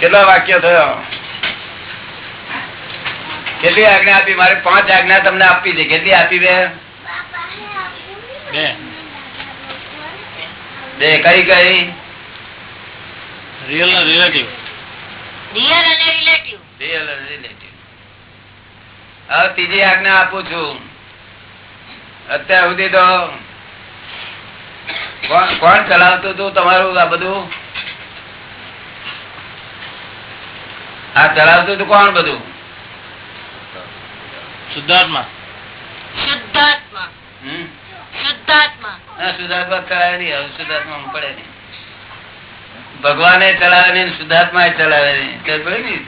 કેટલા વાક્ય થયો? કેટલી આજ્ઞા આપી? મારે પાંચ આજ્ઞા તમને આપી છે. કેટલી આપી બે? બે. કઈ કઈ? રિયલ રિલેટિવ રિયલ અને. હવે ત્રીજી આજ્ઞા આપું છું. અત્યાર સુધી તો કોણ કોણ ચલાવતું હતું તમારું આ બધું? આ ચલાવતું હતું કોણ બધું? શુદ્ધાત્મા. શુદ્ધાત્મા. શુદ્ધાત્મા. શુદ્ધાત્મા ચલાવે નહીં. શુદ્ધાત્મા પડે નહીં. ભગવાને ચલાવે નહીં શુદ્ધાત્મા ચલાવે નહીં. પડે ને?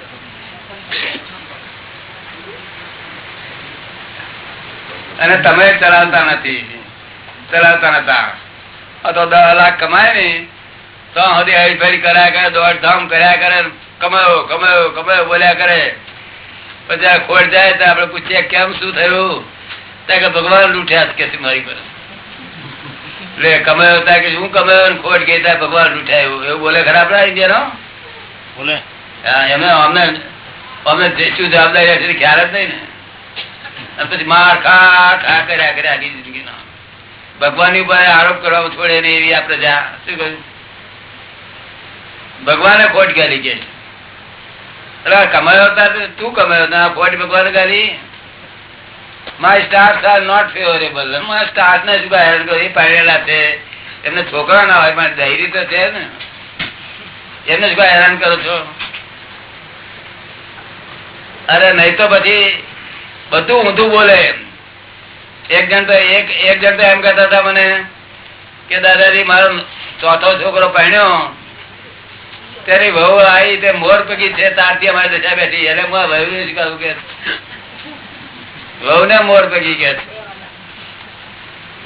અને તમે ચલાવતા નથી. ચલાવતા નતા. આ તો દસ લાખ કમાય ને. તો સુધી હરીફરી કર્યા કરે દોડધામ કર્યા કરે. કમાયો કમાયો કમાયો બોલ્યા કરે. પછી આ ખોટ જાય તો આપડે પૂછીએ કેમ શું થયું? ત્યાં કે ભગવાન લૂંટ્યા કે મારી પર એટલે કમાયો હતા કે શું કમાયો ને ખોટ ગઈ ત્યાં ભગવાન લૂંટ્યા એવું. એવું બોલે ખરા ઇન્ડિયા નો બોલે. એમને અમને અમને શું જવાબદારી છે ખ્યાલ જ નહીં ને. પછી માર ખા ખા કર્યા કર્યા આખી જિંદગીનો. ભગવાન ઉપર આરોપ કરવા છોડે નહીં એવી આ પ્રજા. શું કહ્યું? ભગવાને ખોટ ગાલી કે એટલે એમને છોકરા ના હોય, પણ ધૈર્ય તો છે ને. એમને શું હેરાન કરો છો? અરે નહીં તો પછી બધું ઊંધું બોલે. એક જણ તો એક એક જણ તો એમ કહેતા હતા મને કે, દાદાજી, મારો ચોથો છોકરો પહેણ્યો ત્યારે વહુ આવી તે મોર પગી છે, તારથી અમારે દશા બેઠી. એટલે હું વહુ જ કહું કે વહુ ને મોર પગી કે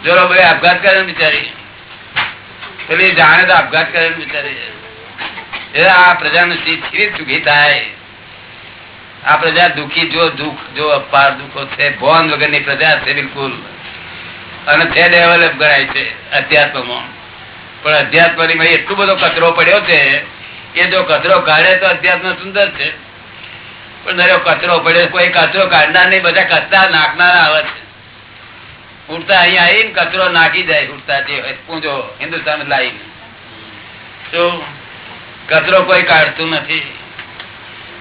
જોરો ભાઈ આપઘાત કરે બિચારી. પેલી જાણે તો આપઘાત કરે બિચારી. આ પ્રજાનું સ્થિતિ દુઃખી થાય. આ પ્રજા દુઃખી જો દુઃખ, જો અપાર દુઃખો છે ભોન વગરની પ્રજા છે બિલકુલ. અને છે ડેવલપ ગણાય છે અધ્યાત્મમાં. પણ અધ્યાત્મની એટલો બધો કચરો પડ્યો છે કે જો કચરો કાઢે તો અધ્યાત્મ સુંદર છે. પણ દરેક કચરો પડે, કોઈ કચરો કાઢનાર નહીં, બધા કચરા નાખનારા આવે છે. ઉડતા અહીંયા આવીને કચરો નાખી જાય, ઉડતા જે પૂંજો હિન્દુસ્તાન લાવીને. તો કચરો કોઈ કાઢતું નથી.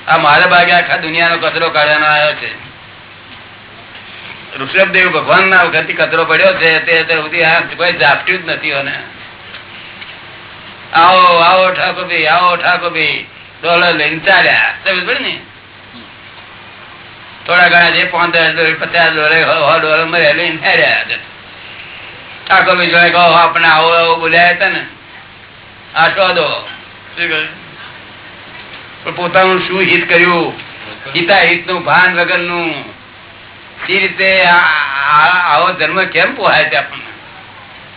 આ મારા ભાગે આખા દુનિયાનો કચરો કાઢવાનો આવ્યો છે. ઋષભદેવ ભગવાન ના વખત કચરો પડ્યો છે તે સુધી આ કોઈ જાપટ્યું જ નથી અને આવો આવો ઠાકોરભાઈ આવો ઠાકોરભાઈ ડોલર લઈને ચાલ્યા. પડી ને? થોડા ઘણા જે પાંચ પચાસ ડોલર ડોલર મળે લઈને ફેર્યા ઠાકોરભાઈ જોડે કહો આપણે આવો આવો બોલ્યા હતા ને. આ શું પોતાનું શું હિત કર્યું? હિતા હિતનું ભાન વગરનું એ રીતે આવો ધર્મ કેમ પોહાય છે આપણને?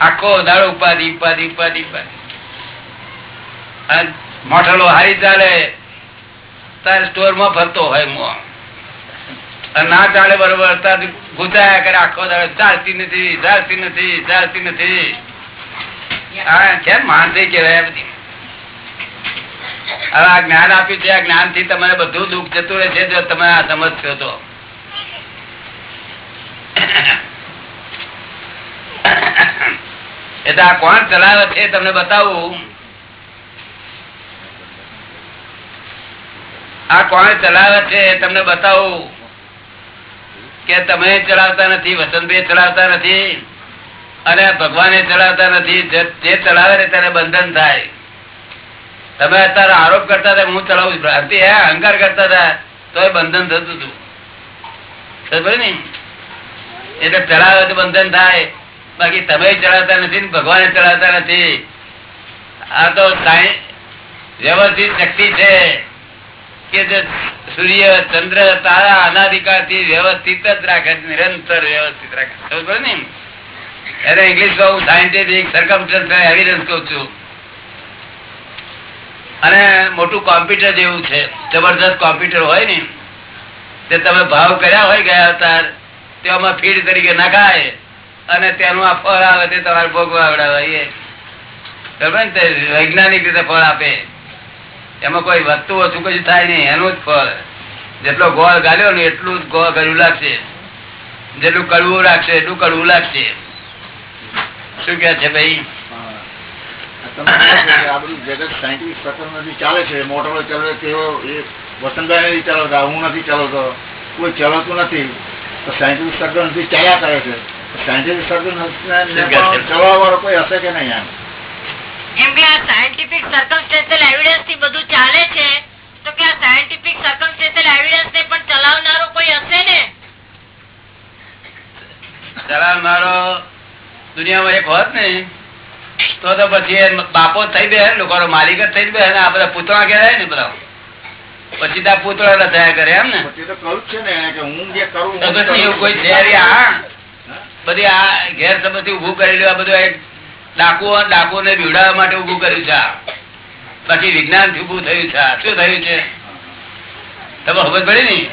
આખો દાડો ઉપાધિ ઉપાધિ ઉપાધિ ઉપાધિ. મોટલો હારી ચાલે, તાર સ્ટોરમાં ફરતો હોય ના ચાલે બરોબર, તાર ગુજાયા કરે આખો દાડે, ચાલતી નથી ચાલતી નથી ચાલતી નથી. કેમ જ્ઞાન આપ્યું છે, આ જ્ઞાન બધું દુઃખ જતું રહે છે તમે આ સમજશો તો. એટલે આ કોણ ચલાવે છે તમને બતાવું. આ કોણ ચલાવે છે તમને બતાવું કે તમે ચલાવતા નથી વસંતભાઈ ચલાવતા નથી અને ભગવાને ચલાવતા નથી. જે ચલાવે ને તેને બંધન થાય. તમે અત્યારે આરોપ કરતા હતા હું ચલાવું ભ્રાંતિ હે, અહંકાર કરતા હતા તો એ બંધન થતું હતું. એટલે ચલાવે તો બંધન થાય. બાકી તમે ચલાવતા નથી ને ભગવાને ચલાવતા નથી. આ તો વ્યવસ્થિત શક્તિ છે. કે જે સૂર્ય, ચંદ્ર, તારા અનાધિકારથી વ્યવસ્થિત જ રાખે છે, નિરંતર વ્યવસ્થિત રાખે ખબર ને એને ઇંગ્લિશ હું સાયન્ટિફિક સરકમસ્ટન્સ એવિડન્સ કઉ છું. અને મોટું કોમ્પ્યુટર જેવું છે જબરદસ્ત કોમ્પ્યુટર હોય ને તે તમે ભાવ કર્યા હોય ગયા અવતાર તેમાં ફીડ તરીકે નખાય અને તેનું આ ફળ આવે તે તમારે ભોગવા આવડાવે વૈજ્ઞાનિક રીતે ફળ આપે. એમાં કોઈ વધતું ઓછું કશું થાય નહીં એનું જ ફળ. જેટલો ગોળ ગાળ્યો ને એટલું જ ગોળ ગળ્યું લાગશે. જેટલું કડવું રાખશે એટલું કડવું લાગશે. શું કે છે ભાઈ? આ બધું જગત સાયન્ટિફિક પ્રકરણથી ચાલે છે મોટરો ચલો તેઓ એ વસંતભાઈ નથી ચલાવતા હું નથી ચલાવતો કોઈ ચલાવતું નથી. સાયન્ટિફિક સાયન્ટિફિક સર્કલથી ચાલ્યા કરે છે. સાયન્ટિફિક સર્કલ ચલાવવા વાળો કોઈ હશે કે નહીં એમ એમ કે આ સાયન્ટિફિક સર્કમસ્ટેન્શિયલ એવિડન્સથી બધું ચાલે છે તો કે આ સાયન્ટિફિક સર્કમસ્ટેન્શિયલ એવિડન્સ ને પણ ચલાવનારો કોઈ હશે ને? ચલાવનારો દુનિયામાં એક હોત ને તો તો પછી બાપો થઈ બે લોકો માલિક જ થઈ બે આ બધા પૂતળા કહેવાય ને બધા. પછી તો પૂતળા ન થયા કરે એમ ને. પછી તો કહ્યું છે ને કે હું જે કરું તો એવું કોઈ બધી આ ઘેર સંબંધી ઉભું કરેલું આ બધું એક ડાકુ ડાકુ ને બીવડાવવા માટે ઉભું કર્યું છે. પછી વિજ્ઞાન ઉભું થયું છે. શું થયું છે? તમે ખબર પડી ને?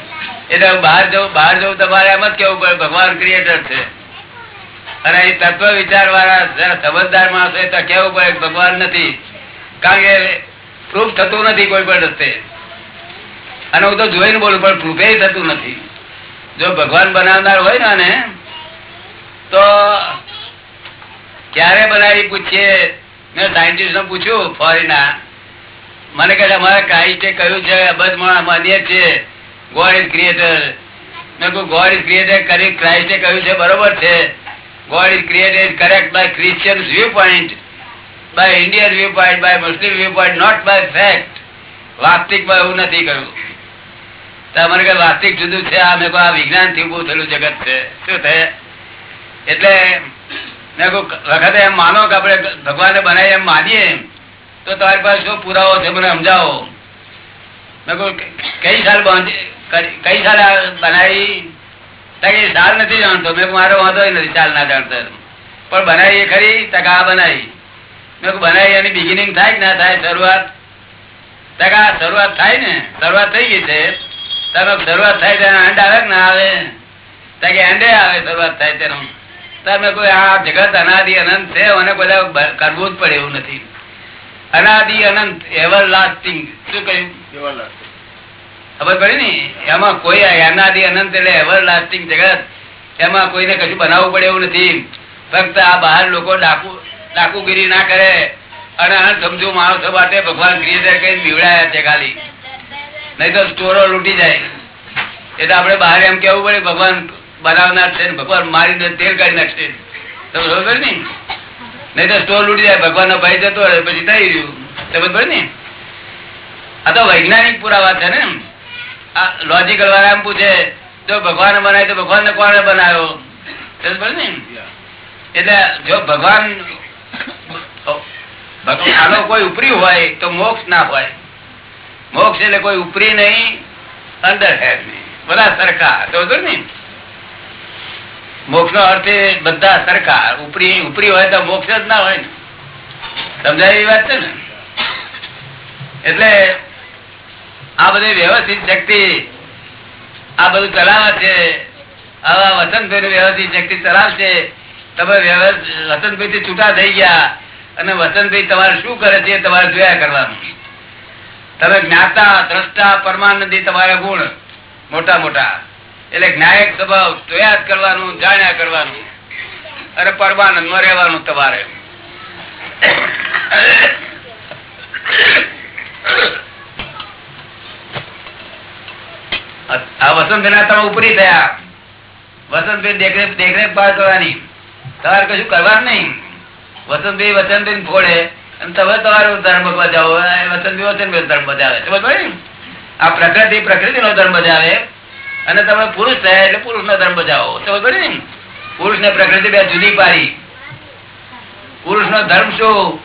એટલે બહાર જવું બહાર જવું તમારે એમ જ કેવું પડે ભગવાન ક્રિએટર છે. અને એ તત્વ વિચાર વાળા સમજદાર માણસો એ તો કેવું પડે ભગવાન નથી. કારણ કે પ્રૂફ થતું નથી કોઈ પણ રસ્તે. અને હું તો જોઈને બોલું પણ પ્રૂફે થતું નથી. જો ભગવાન બનાવનાર હોય ને આને, તો બધા એ પૂછીએ. મેં સાયન્ટિસ્ટ પૂછ્યું ફોરેના. મને કહે છે, અમારે ક્રાઇસ્ટે કહ્યું છે અબધ માણસ માનીએ છીએ ગોડ ઇઝ ક્રિએટર મેં કહ્યું ગોડ ઇઝ ક્રિએટર કરી ક્રાઇસ્ટે કહ્યું છે બરોબર છે. God is created correct by Christian view point by Indian view point by Muslim view point not by fact વાસ્તવિકમાં એવું નથી કહ્યું. તો મને કહે વાસ્તવિક જુદું છે. આ મેં આ વિજ્ઞાનથી ઉભું થયેલું જગત છે. શું થાય? એટલે વખતે એમ માનો કે આપણે ભગવાનને બનાવી એમ માનીએ તો તમારી પાસે શું પુરાવો છે મને સમજાવો. મેં કઈ સાલ કઈ સાલ બનાવી? તો કે સાલ નથી જાણતો. મેં મારો વાંધો નથી, સાલ ના જાણતો પણ બનાવી ખરી? તક બનાવી. મેં બનાવી એની બિગિનિંગ થાય ના થાય, શરૂઆત? તક શરૂઆત થાય ને, શરૂઆત થઈ ગઈ છે. તમે શરૂઆત થાય તેનો એન્ડ આવે ના આવે? તો કે એન્ડે આવે, શરૂઆત થાય તેનો. તમે કોઈ આ જગત અનાદિ અનંત છે અને બધા કરવું જ પડે એવું નથી. અનાદિ અનંત એવર લાસ્ટિંગ શું કહ્યું? ખબર પડી ને? એમાં કોઈ અનાદિ અનંત એટલે એવર લાસ્ટિંગ જગત, એમાં કોઈને કશું બનાવવું પડે એવું નથી. ફક્ત આ બહાર લોકો ડાકુ, ડાકુગીરી ના કરે. અને સમજુ માણસો માટે ભગવાન ક્રિએટર કઈ બીવડાયા છે ખાલી. નહીં તો સ્ટોરો લૂંટી જાય. એટલે આપણે બહાર એમ કેવું પડે, ભગવાન બનાવનાર છે ભગવાન મારીને તેલ કાઢી નાખશે. તમે ખબર ને નહીં તો સ્ટોર લૂટી જાય ભગવાન નો ભાઈ જતો રહે પછી થઈ રહ્યું તમે ખબર ને આ તો વૈજ્ઞાનિક પુરાવા છે ને આ લોજિકલ વાળા એમ પૂછે, જો ભગવાન બનાય તો ભગવાન ને કોને બનાવ્યો ને એટલે જો ભગવાન આનો કોઈ ઉપરી હોય તો મોક્ષ ના હોય. મોક્ષ એટલે કોઈ ઉપરી નહીં, અંદર હેડ નહીં. બધા સરખા. તો ને મોક્ષ નો અર્થ એ બધા સરખા. ઉપરી ઉપરી હોય તો મોક્ષ જ ના હોય ને. સમજાય એવી વાત છે ને? એટલે આ બધી વ્યવસ્થિત શક્તિ આ બધું ચલાવે છે, આવા વસંતભાઈ વ્યવસ્થિત શક્તિ ચલાવશે તમે વસંતભાઈ થી છૂટા થઈ ગયા અને વસંતભાઈ તમારે શું કરે છે તમારે જોયા કરવાનું. તમે જ્ઞાતા, દ્રષ્ટા, પરમાનંદી તમારા ગુણ મોટા મોટા એટલે જ્ઞાયક સ્વભાવ જોયા કરવાનું, જાણ્યા કરવાનું અને પરમાનંદમાં રહેવાનું તમારે. આ વસંત ના તમે ઉપરી થયા. વસંતભાઈ દેખરેખ દેખરેખ પાર કરવાની. તમારે કશું કરવાનું નહીં. વસંતભાઈ વસંતભાઈ ફોડે અને તમે તમારો ધર્મ બજાવો. વસંતભાઈ વસંતભાઈ ધર્મ બજાવે. આ પ્રકૃતિ પ્રકૃતિ નો ધર્મ બજાવે. અને તમે પુરુષ થયા એટલે પુરુષ નો ધર્મ બજાવો. સમજ પડે ને? પુરુષ ને પ્રકૃતિ બે જુદી પાડી. પુરુષ નો ધર્મ શું?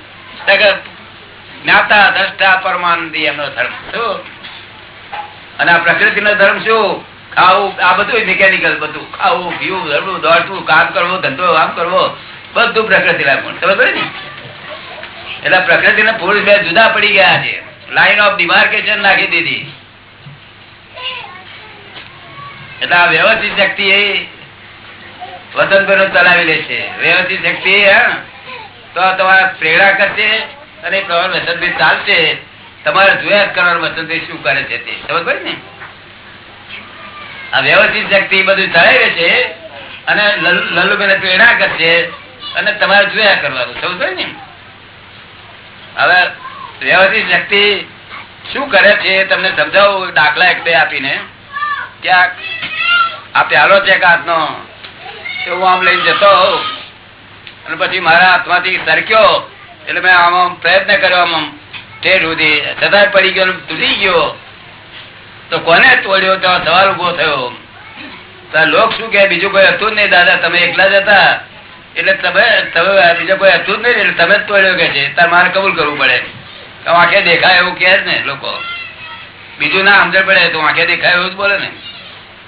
પરમાનંદી એમનો ધર્મ. અને આ પ્રકૃતિ નો ધર્મ શું? ખાવું, આ બધું મિકેનિકલ બધું. ખાવું, પીવું ધરવું દોડવું કામ કરવો, ધંધો, આમ કરવો, બધું પ્રકૃતિ લાગવું સમજ પડે ને? એટલે પ્રકૃતિ ને પુરુષ બે જુદા પડી ગયા છે. લાઈન ઓફ ડિમાર્કેશન નાખી દીધી. એટલે આ વ્યવસ્થિત શક્તિ એ વતન પર ચલાવી લે વ્યવસ્થિત શક્તિ તો તમારા પ્રેરણા કરશે અને પ્રમાણે વસંતભાઈ ચાલશે. તમારે જોયા કરવાનું વસંતભાઈ શું કરે છે તે. સમજ પડે ને? આ વ્યવસ્થિત શક્તિ બધું ચડાવે છે અને લલ્લુ- લલ્લુભાઈને પ્રેરણા કરશે અને તમારે જોયા કરવાનું. સમજ પડે ને? હવે વ્યવસ્થિત શક્તિ શું કરે છે તમને સમજાવું, દાખલા એક બે આપીને. કે આ પ્યાલો છે હાથ નો તે હું આમ લઈને જતો અને પછી મારા હાથમાંથી સરક્યો, એટલે મેં આમ આમ પ્રયત્ન કર્યો, આમ ઠેર સુધી. છતાં પડી ગયો તૂટી ગયો. તો કોને તોડ્યો? તો સવાલ ઊભો થયો. લોક શું કે બીજું કોઈ હતું જ નહીં, દાદા, તમે એકલા જ હતા. એટલે તમે તમે, બીજું કોઈ હતું જ નહીં, એટલે તમે જ તોડ્યો કે છે. તાર મારે કબૂલ કરવું પડે. આંખે દેખાય એવું કે ને લોકો. બીજું ના સમજણ પડે, તો આંખે દેખાય એવું જ બોલે ને.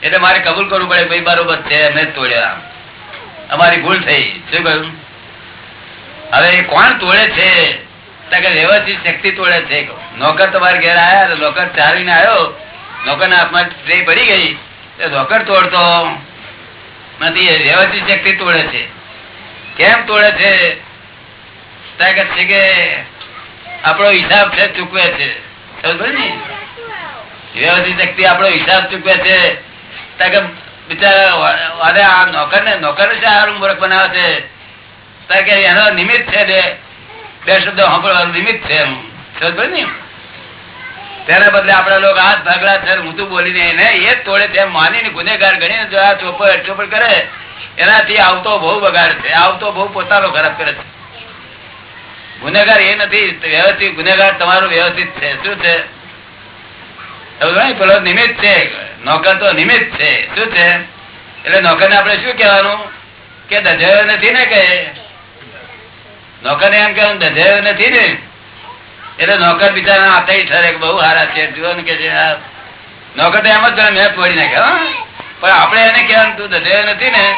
એટલે મારે કબૂલ કરવું પડે ભાઈ બરોબર છે અમે તોડ્યા. અમારી ભૂલ થઈ. શું કહ્યું? હવે કોણ તોડે છે? વ્યવસ્થિત શક્તિ તોડે છે. નોકર તમારે ઘેર આવ્યા નોકર ચાલીને આવ્યો નોકર ના હાથમાં ટ્રે પડી ગઈ. નોકર તોડતો. નથી વ્યવસ્થિત શક્તિ તોડે છે. કેમ તોડે છે? તાકાત છે કે આપણો હિસાબ છે ચૂકવે છે. સમજ ને? વ્યવસ્થિત શક્તિ આપણો હિસાબ ચૂકવે છે. બિચારા આ નોકર ને નોકર છે સારું મૂર્ખ બનાવે છે કે એનો નિમિત્ત છે બે. શબ્દો સાંભળવાનું નિમિત્ત છે એમ. સમજ ને તેના બદલે આપડા લોકો હાથ ભાગડા છે, ઊંધું બોલીને એને એ તોડે તેમ માનીને ગુનેગાર ગણીને જો આ ચોપડ ચોપડ કરે, એનાથી આવતો બહુ બગાડ છે. આવતો બહુ પોતાનો ખરાબ કરે છે. ગુનેગાર એ નથી. વ્યવસ્થિત ગુનેગાર તમારું વ્યવસ્થિત છે. શું છે? પેલો નિમિત્ત છે. નોકર તો નિમિત્ત છે. શું છે? એટલે નોકર ને આપડે શું કેવાનું કે દજાયો નથી ને કે? નોકર ને એમ કેવાનું દજાયો નથી ને? એટલે નોકર બિચારા હાથે ઠરે બહુ સારા છે. જુઓ ને કે નોકર તો એમ જ મેં ફોડી નાખ્યો. પણ આપણે એને કેવાનું તું દજાયો નથી ને?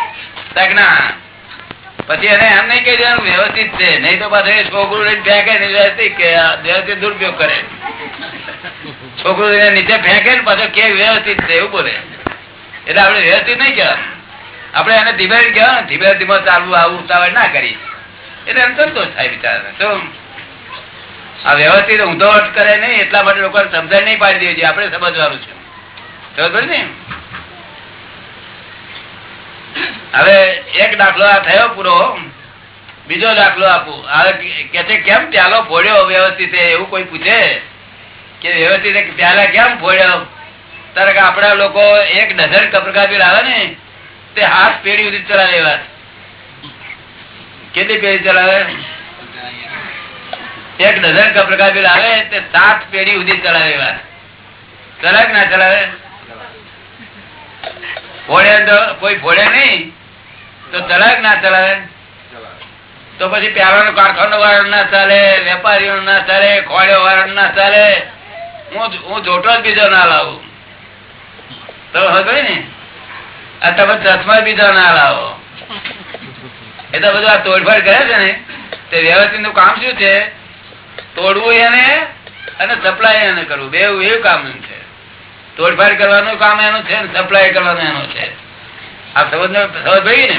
ના. પછી એને એમ નહીં કહી દેવાનું વ્યવસ્થિત છે. નહીં તો પાછું છોકરું ફેંકે ને વ્યવસ્થિત કે વ્યવસ્થિત દુરુપયોગ કરે. છોકરું નીચે ફેંકે ને પાછો કે વ્યવસ્થિત છે, એવું બોલે. એટલે આપણે વ્યવસ્થિત નહીં કહેવાનું આપણે એને ધીમે કહેવાનું ધીમે ધીમે ચાલવું આવું ઉતાવળ ના કરી. એટલે એમ સંતોષ થાય બિચારા તો આ વ્યવસ્થિત ઊંધો અર્થ કરે નહીં, એટલા માટે લોકો સમજણ નહીં પાડી દેવી જોઈએ. આપણે સમજવાનું છે. સમજ ને? હવે એક દાખલો આ થયો પૂરો, બીજો દાખલો આપું. હવે કે છે, કેમ પ્યાલો ફોડ્યો વ્યવસ્થિત એવું કોઈ પૂછે? કે વ્યવસ્થિત પ્યાલા કેમ ફોડ્યો? તારે કે આપણા લોકો એક ડઝન કપરકાપી લાવે ને, તે હાથ પેઢી સુધી ચલાવે એવા કેટલી પેઢી ચલાવે? એક ડઝન કપરકાપી લાવે તે સાત પેઢી સુધી ચલાવે એવા ચલાવે ના ચલાવે? ફોડે કોઈ ફોડે નહીં, તો ચલાવે ના ચલાવે. તો પછી પ્યારાનો કારખાનો વાળો ના ચાલે વેપારીઓ ના ચાલે ખોડ્યો વાળો ના ચાલે. હું હું જોટો જ બીજો ના લાવું. તો હવે ને આ તમે ચશ્મા બીજો ના લાવો. એ તો બધું આ તોડફાડ કરે છે ને. તે વ્યવસ્થિતનું કામ શું છે? તોડવું એને અને સપ્લાય એને કરવું. બે એવું કામ છે. તોડફાડ કરવાનું કામ એનું છે સપ્લાય કરવાનું એનું છે. આ સમજ સમજ ભાઈ ને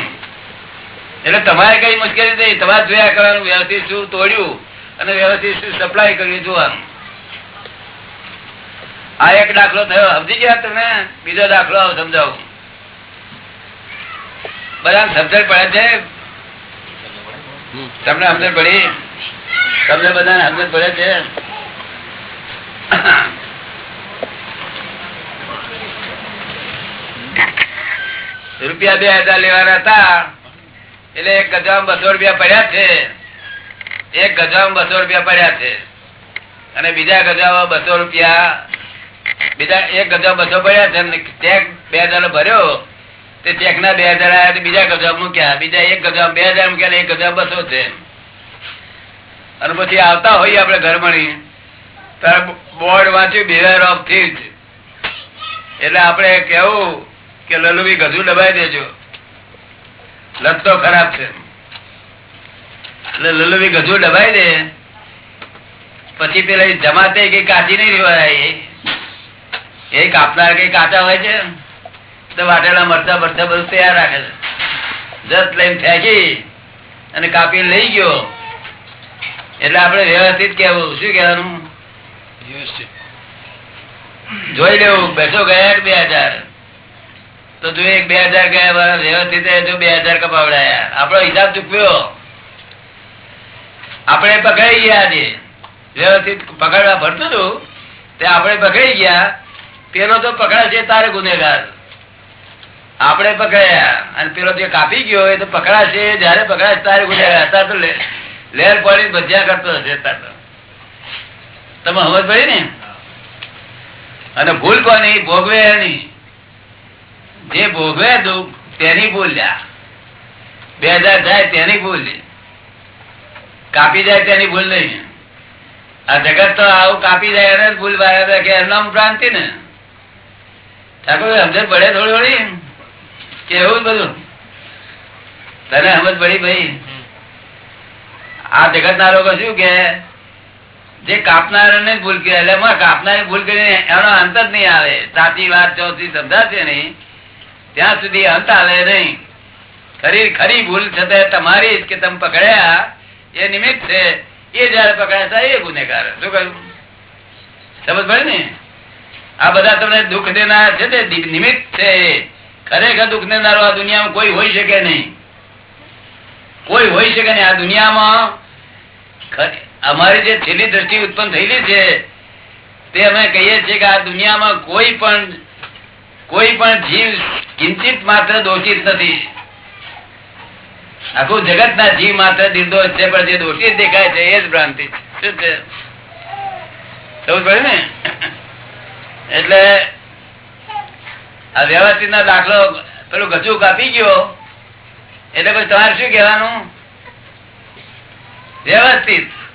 એટલે તમારે કઈ મુશ્કેલી નહીં તમારે જોયા કરવાનું, વ્યવસ્થિત શું તોડ્યું અને વ્યવસ્થિત શું સપ્લાય કર્યું જોવાનું. આ એક દાખલો થયો. સમજી ગયા તમે? બીજો દાખલો આવો સમજાવું. બધા સમજણ પડે છે? તમને સમજણ પડી? તમને બધાને સમજણ પડે છે? રૂપિયા બે હજાર લેવાના હતા. એટલે એક ગજામાં બસો રૂપિયા પડ્યા છે. એક ગજામાં બસો રૂપિયા પડ્યા છે. અને બીજા ગજામાં બસો રૂપિયા, બીજા એક ગજા બસો પડ્યા છે. ચેક બે હજાર ભર્યો. તે ચેક ના બે હજાર આવ્યા બીજા ગજા મૂક્યા. બીજા એક ગજા બે હજાર મૂક્યા એક ગજા બસો છે. અને પછી આવતા હોઈએ આપડે ઘર મળી. ત્યારે બોર્ડ વાંચ્યું બિહેવિયર ઓફ થીજ એટલે આપણે કેવું કે લલુભી ગજુ દબાઈ દેજો. લત તો ખરાબ છે. એટલે લલુભી ગજુ દબાઈ દે, પછી પેલા જમાતે કઈ કાચી નહીં રેવાય એ. કાપનાર કઈ કાચા હોય છે? તો વાટેલા મરચા બરચા બધું તૈયાર રાખે છે. જસ્ટ લઈને ફેંકી અને કાપી લઈ ગયો. એટલે આપણે વ્યવસ્થિત કેવું શું કેવાનું વ્યવસ્થિત. જોઈ લેવું, બેસો ગયા બે હજાર? તો તું એક બે હજાર ગયા વ્યવસ્થિત બે હજાર કપાવડાયા આપડો હિસાબ ચૂકવ્યો આપણે પકડાઈ ગયા આજે. વ્યવસ્થિત પકડવા ભરતું હતું તે આપણે પકડાઈ ગયા. પેલો તો પકડાશે તારે ગુનેગાર. આપણે પકડાયા. અને પેલો જે કાપી ગયો એ તો પકડાશે, જયારે પકડાશે તારે ગુનેગાર. અત્યારે તો લે- લહેર પડી ભજ્યા કરતો હશે અત્યારે તો. તમે સમજ પડી ને? અને ભૂલ કોની? ભોગવે એની. જે ભોગવે દુઃખ તેની ભૂલ્યા બે હજાર જાય તેની ભૂલ કાપી જાય તેની ભૂલ નહીં. આ જગત તો આવું કાપી જાય એને જ ભૂલ બારે કે એમના ભ્રાંતિ ને. ઠાકોર સમજ પડે થોડી થોડી? કે એવું જ બધું? તને સમજ પડી ભાઈ? આ જગત ના લોકો શું કે જે કાપનારને ભૂલ કરી, એટલે એમાં કાપનાર ભૂલ કરીને એનો અંત જ નહીં આવે. સાચી વાત, ચોથી સમજાશે નહીં ત્યાં સુધી અંત આવે નહીં. ખરી ખરી ભૂલ છતાં તમારી કે તમે પકડ્યા, એ નિમિત્ત છે. એ જયારે પકડાયા એ ગુનેગાર. શું કહ્યું? સમજ પડે ને? આ બધા તમને દુઃખ દેનાર છે તે નિમિત્ત છે ખરેખર દુઃખ દેનારો આ દુનિયામાં કોઈ હોઈ શકે નહીં. કોઈ હોઈ શકે નહીં. આ દુનિયામાં ખરી- અમારી જે છેલ્લી દ્રષ્ટિ ઉત્પન્ન થયેલી છે, તે અમે કહીએ છીએ કે આ દુનિયામાં કોઈ પણ કોઈ પણ જીવ કિંચિત માત્ર દોષિત નથી. આખું જગત ના જીવ માત્ર નિર્દોષ છે, પણ જે દોષિત દેખાય છે, એ જ ભ્રાંતિ શું છે? ને? એટલે આ વ્યવસ્થિત ના દાખલો પેલું ગજુ કાપી ગયો. એટલે પછી તમારે શું કહેવાનું? વ્યવસ્થિત.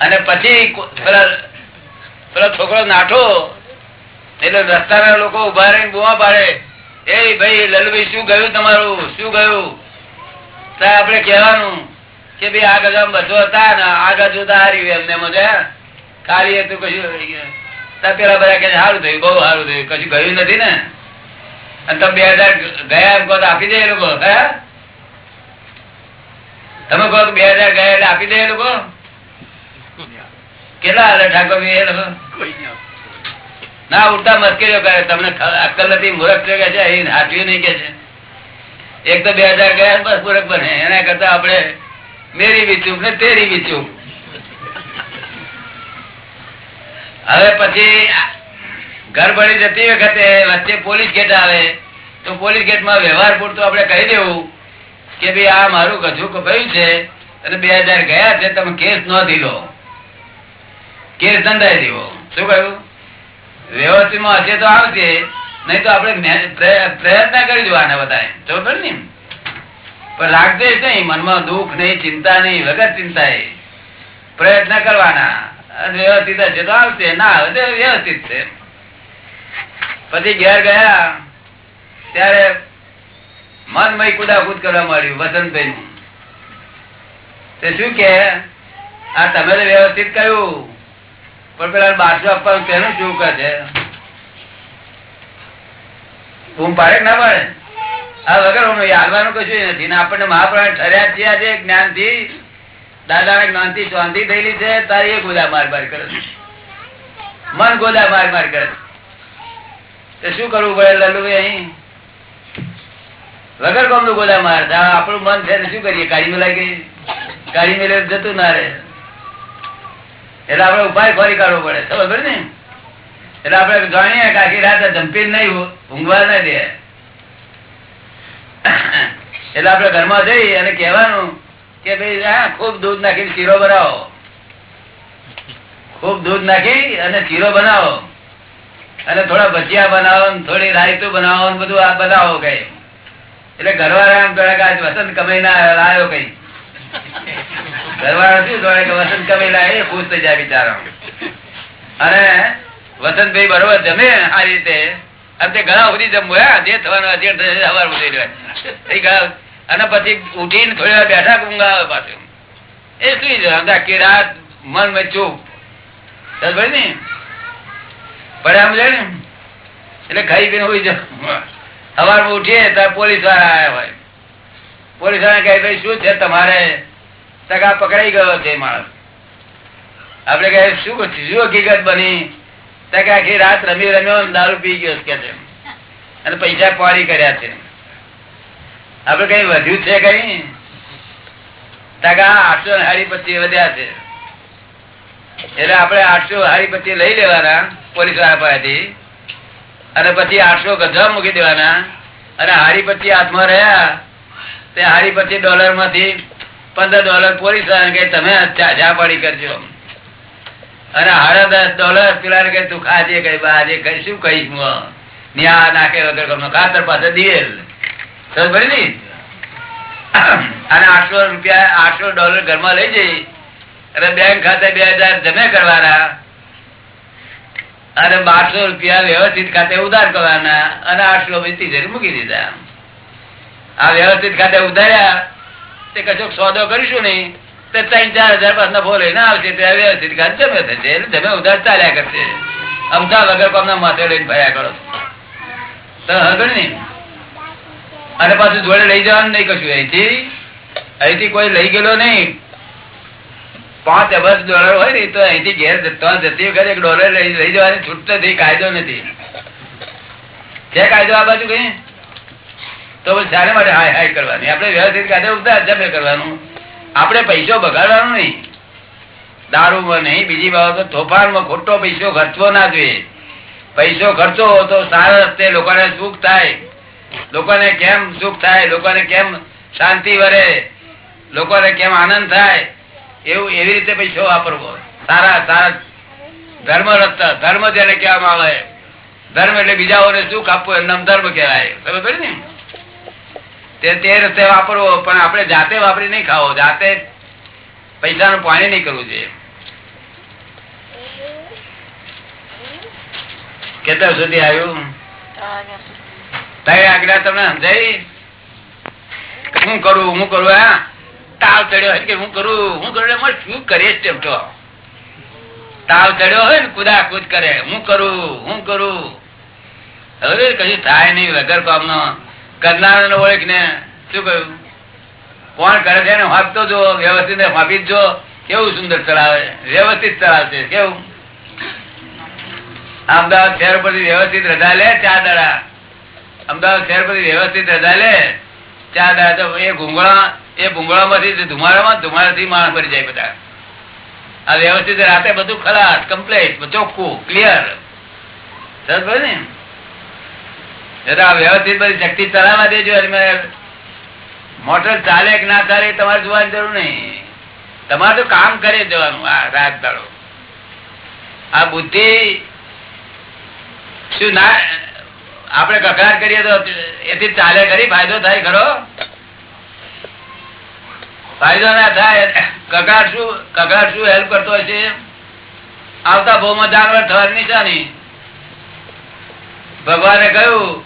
અને પછી પેલા છોકરો નાઠો, એટલે રસ્તાના લોકો ઊભા રહીને બુવા પાડે. એ ભાઈ, લલભાઈ, શું ગયું તમારું? શું ગયું? ત્યાં આપણે કહેવાનું કે ભાઈ, આ ગજામાં બસો હતા ને, આ ગજુ તો હારી એમને મજા કાઢીએ તો કશું પેલા બધા કે સારું થયું, બહુ સારું થયું. કશું ગયું નથી ને? અને તમે બે હજાર ગયા એમ કહો આપી દે એ લોકો, હે? તમે કહો બે હજાર ગયા એટલે આપી દે એ લોકો? કેટલા હાલે ઠાકોર ના ઉડતા મસ્કરીઓ કરે તમને અક્કલ નથી મૂર્ખ છે કે છે? એ નહીં કે છે. એક તો બે હજાર ગયા બસ મૂર્ખ બને. એના કરતા આપણે મેરી વીચું ને તેરી વીચું? હવે પછી ઘર જતી વખતે વચ્ચે પોલીસ ગેટ આવે તો પોલીસ ગેટમાં વ્યવહાર પૂરતો આપણે કહી દેવું કે ભાઈ આ મારું ગજુ ભયું છે અને બે હજાર ગયા છે તમે કેસ નોંધી લો. કેસ દંડાઈ દેવો. શું કહ્યું? વ્યવસ્થિતમાં હશે તો આવશે. નહીં તો આપણે પ્રયત્ન કરી દેવાના બધા ને પણ લાગશે જ નહીં. મનમાં દુઃખ નહીં, ચિંતા નહીં, વગર ચિંતા એ. પ્રયત્ન કરવાના. વ્યવસ્થિત હશે તો આવશે. ના આવે તો વ્યવસ્થિત છે. પછી ઘેર ગયા. ત્યારે મનમય કુદાકુદ કરવા માંડ્યું વસંતભાઈ નું તે શું કે? આ તમે વ્યવસ્થિત કહ્યું. પણ પેલા બાજુ આપવાનું તેનું શું કહે છે? બૂમ પાડે ના પાડે? આ વગર હું યાદવાનું કશું નથી. ને આપણને મહાપ્રાણ ઠર્યા છીએ આજે જ્ઞાનથી દાદા જ્ઞાનથી શાંતિ થયેલી છે, તારી એ ગોદા માર માર કરે મન ગોદા માર માર કરે તો શું કરવું પડે લલ્લુભાઈ અહીં? વગર કોમનું ગોદા માર આપણું મન છે ને શું કરીએ? કાઢી મેલાઈ ગઈ? કાઢી મેલે જતું ના રહે. એટલે આપડે ઉપાય ફરી કાઢવો પડે. ખબર ને? એટલે આપડે જાણીએ કે આખી રાત જંપી નહીં, ઊંઘવા ના દે. એટલે આપડે ઘરમાં જઈ અને કેવાનું કે ભાઈ હા ખૂબ દૂધ નાખી શીરો બનાવો. ખૂબ દૂધ નાખી અને શીરો બનાવો. અને થોડા ભજીયા બનાવો થોડી રાયતું બનાવો બધું આ બનાવો કઈ. એટલે ઘરવાળા વસંત કમાઈ ના આવ્યો કઈ. ઘરવાળા શું જોડે કે વસંત કમાઈ લાવે એ ખુશ થઈ જાય બિચારો અને વસંતભાઈ બરોબર જમે આ રીતે. અને ઘણા સુધી જમવું જે થવાનું સવાર ઉઠી જાય અને પછી ઉઠીને થોડી વાર બેઠા આવે પાછું. એ સુઈ જાય આખી રાત મન મેં ચૂપ. ભાઈ ને? પડે આમ જાય ને? એટલે ખાઈ પીને ઉઈ જાવ સવારમાં ઉઠીએ ત્યારે પોલીસવાળા આવ્યા હોય. પોલીસ શું છે તમારે? ટકા પકડાઈ ગયો છે માણસ. આપડે કહે, શું શું હકીકત બની? તો આખી રાત રમી રમ્યો દારૂ પી ગયો કે છે? અને પૈસા પાડી કર્યા છે. આપડે કઈ વધ્યું છે કઈ? ટકા આઠસો હારી હાડી વધ્યા છે. એટલે આપડે આઠસો હારી પચીસ લઈ લેવાના પોલીસવાળા પાસેથી. અને પછી આઠસો ગધા મૂકી દેવાના. અને પચીસ હાથમાં રહ્યા તે હારી પછી ડોલરમાંથી પંદર ડોલર પોલીસ કે તમે ચા કરજો. અને સાડા દસ ડોલર પેલા કે તું ખાજે કઈ બાજે કઈ શું કહીશ ન્યા નાખે વગર ખાતર પાસે દિયેલ. પડી ને? અને આઠસો રૂપિયા, આઠસો ડોલર ઘરમાં લઈ જઈ. અને બેંક ખાતે બે હજાર જમે કરવાના. અને બારસો રૂપિયા વ્યવસ્થિત ખાતે ઉધાર કરવાના. અને આઠસો તિજોરી મૂકી દીધા. આ વ્યવસ્થિત ખાતે ઉધાર્યા, તે કશોક સોદો કરીશું નહીં. તો ત્રણ ચાર હજાર પાસ નફો લઈને આવશે ત્યાં વ્યવસ્થિત ખાતે જમે થશે. જમે ઉધાર ચાલ્યા કરશે. અમથા વગર કોમના માથે લઈને ફર્યા કરો. તો હગણ નહીં. અને પાછું જોડે લઈ જવાનું નહીં કશું અહીંથી. અહીંથી કોઈ લઈ ગયેલો નહીં. પાંચ અબજ ડોલર હોય ને તો અહીંથી ઘેર ત્રણ જતી વખતે ડોલર લઈ લઈ જવાની છૂટ નથી, કાયદો નથી. છે કાયદો આ બાજુ કઈ? તો શાને માટે હાય હાય કરવાની? આપણે વ્યવસ્થિત કાઢે ઉતાર જમે કરવાનું. આપણે પૈસો બગાડવાનો નહીં. દારૂમાં નહીં, બીજી બાબતો તોફાનમાં ખોટો પૈસો ખર્ચવો ના જોઈએ. પૈસો ખર્ચો તો સારા રસ્તે લોકોને સુખ થાય. લોકોને કેમ સુખ થાય? લોકોને કેમ શાંતિ વરે? લોકોને કેમ આનંદ થાય? એવું એવી રીતે પૈસો વાપરવો. સારા સારા ધર્મ રસ્તા, ધર્મ જેને કહેવામાં આવે. ધર્મ એટલે બીજાઓને સુખ આપવું એમ ધર્મ કહેવાય. સમજ ને? તે વાપરવો, પણ આપણે જાતે વાપરી નહીં ખાવો, જાતે પૈસાનું પાણી નહીં કરવું જોઈએ. કેટલા સુધી આવ્યું? તારી આગળ તમને સમજાઈ? હું કરું હું કરું, હા? તાવ ચડ્યો હોય કે હું કરું? હું કરું એટલે શું કરીએ તેમ તો? તાવ ચડ્યો હોય ને કુદા કુદ કરે. હું કરું હું કરું. હવે કશું થાય નહીં, વગર કામ ને ઓળખ ને શું કહ્યું? કોણ કરે છે એને વાપતો જો, વ્યવસ્થિત વાપી જો કેવું સુંદર ચલાવે વ્યવસ્થિત ચલાવશે કેવું? અમદાવાદ શહેર પરથી વ્યવસ્થિત રજા લે, ચાર દાડા. અમદાવાદ શહેર પરથી વ્યવસ્થિત રજા લે, ચાર દાડા તો એ ભૂંગળા, એ ભૂંગળામાંથી ધુમાડામાં, ધુમાડાથી માણસ ભરી જાય બધા. આ વ્યવસ્થિત રાતે બધું ખલાસ કમ્પ્લેટ ચોખ્ખું ક્લિયર ને? વ્યવસ્થિત બધી શક્તિ ચલાવવા દેજો મોટર ચાલે કે ના ચાલે તમારે જોવાની જરૂર નહીં. તમારે તો કામ કરે જવાનું આ રાત આ બુદ્ધિ શું ના, આપણે કકડાટ કરીએ તો એથી ચાલે કરી ફાયદો થાય ખરો? ફાયદો ના થાય કકડાટ શું કકડાટ શું હેલ્પ કરતો હશે આવતા બહુમાં જાનવર થવાની નિશાની. ભગવાને કહ્યું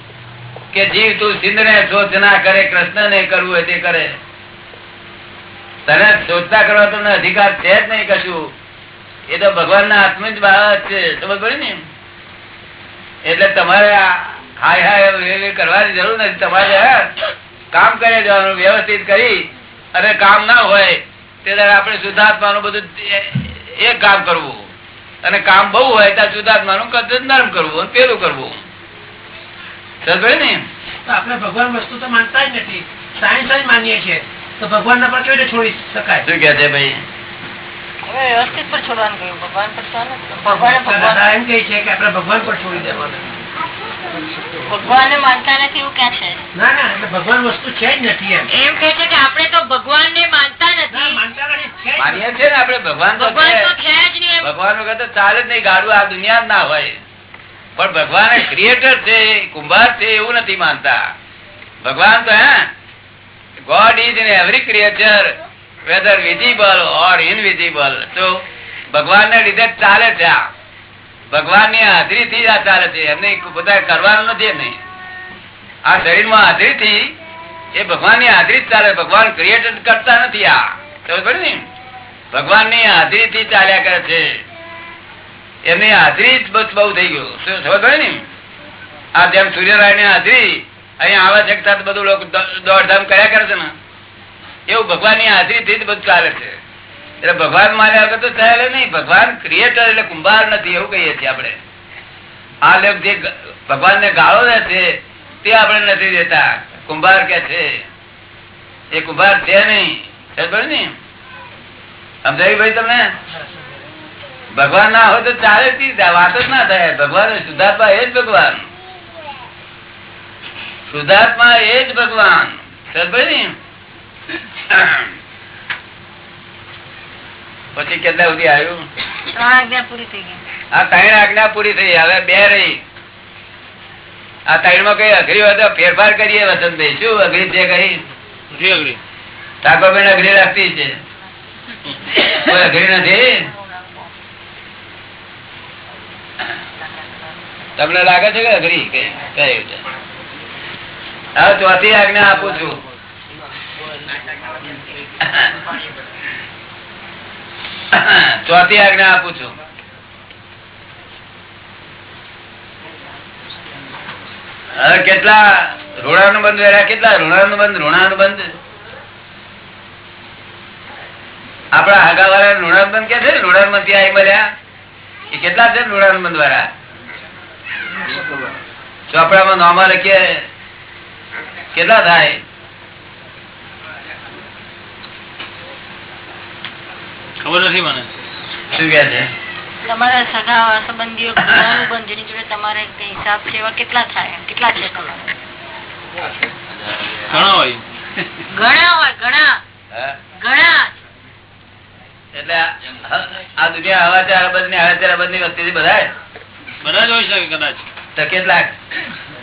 કે જીવ તું સિંધ ને શોધ ના કરે કૃષ્ણ ને કરવું હોય તે કરે. તને શોધતા કરવા તો અધિકાર છે જ નહીં કશું. એ તો ભગવાન ના આત્મ જ છે સમજ પડી ને? એટલે તમારે હાય હાય કરવાની જરૂર નથી. તમારે કામ કરી દેવાનું વ્યવસ્થિત કરી અને કામ ના હોય તે આપણે શુદ્ધાત્માનું બધું એક કામ કરવું. અને કામ બહુ હોય ત્યાં શુદ્ધાત્માનું નરમ કરવું પેલું કરવું. આપણે ભગવાન વસ્તુ તો માનતા જ નથી. સાયન્સ જ માનીએ છીએ. તો ભગવાન ના પર કેવી રીતે છોડી શકાય? શું કે છે ભાઈ? વ્યવસ્થિત પર છોડવાનું કહ્યું. ભગવાન પર ભગવાન એમ કહે છે કે આપણે ભગવાન પર છોડી દેવાનું. ભગવાનને માનતા નથી એવું છે. ના ના એટલે ભગવાન વસ્તુ છે જ નથી એમ. કે છે કે આપણે તો ભગવાનને માનતા ના, માનતા નથી છે માનીએ છીએ ને આપણે. ભગવાન ભગવાન તો છે છે જ નહીં ભગવાન વગર તો ચાલે જ નહીં. ગાડું આ દુનિયા ના હોય. પણ ભગવાન ક્રિએટર છે, કુંભાર છે એવું નથી માનતા. ભગવાન તો, હે? God is in every creature whether visible or invisible તો ભગવાન ને લીધે ચાલે છે આ. ભગવાનની હાજરી થી આ ચાલે છે. એમને બધા કરવાનું નથી નહીં આ શરીરમાં હાજરી થી એ ભગવાનની હાજરી ચાલે. ભગવાન ક્રિએટર કરતા નથી આ. સમજ પડી ને? ભગવાનની હાજરી થી ચાલ્યા કરે છે. એમની હાજરી જ બહુ થઈ ગયું. શું સમજ ને? આ જેમ સૂર્યનારાયણની હાજરી, અહીંયા આવા શકતા બધું લોકો દોડધામ કર્યા કરે છે ને? એવું ભગવાનની હાજરી થી જ બધું ચાલે છે. એટલે ભગવાન માન્યા વગર તો ચાલે નહીં. ભગવાન ક્રિએટર એટલે કુંભાર નથી, એવું કહીએ છીએ આપણે. આ લેખ જે ભગવાન ને ગાળો દે છે, તે આપણે નથી દેતા. કુંભાર કે છે. એ કુંભાર છે નહીં. ખબર ને? સમજાવી ભાઈ તમને? ભગવાન ના હોય તો ચાલે વાત જ ના થાય. ભગવાન શુદ્ધાત્મા એ જ ભગવાન. શુદ્ધાત્મા એ જ ભગવાન. પછી કેટલા સુધી આવ્યું? પૂરી થઈ આ ત્રણ આજ્ઞા પૂરી થઈ. હવે બે રહી. આ ત્રણમાં કઈ અઘરી હોય તો ફેરફાર કરીએ વસંતભાઈ શું અઘરી છે કઈ? અઘરી ઠાકોરબેન અઘરી રાખતી છે. કોઈ અઘરી નથી? તમને લાગે છે કે અઘરી કઈ છે? હવે ચોથી આજ્ઞા આપું છું. ચોથી આજ્ઞા આપું છું. કેટલા ઋણાનું બંધ વેરા કેટલા ઋણાનું બંધ ઋણાનું બંધ આપડા આગા વાળા ઋણાનું કે છે? ઋણાનું બંધ ત્યાં મળ્યા? એ કેટલા છે ઋણાનું દ્વારા? ચોપડામાં નોમાં લખીએ. કેટલા થાય? ખબર નથી મને. શું કે છે? તમારા સગા સંબંધીઓ ઘણાનું બંધ જેની જોડે તમારે હિસાબ છે એવા કેટલા થાય? કેટલા છે તમારે? ઘણા હોય. ઘણા હોય ઘણા. ઘણા એટલે આ દુનિયા હવા ચાર અબજની હવા ચાર અબજની વસ્તી બધા બધા જ હોય શકે કદાચ. તો કેટલાક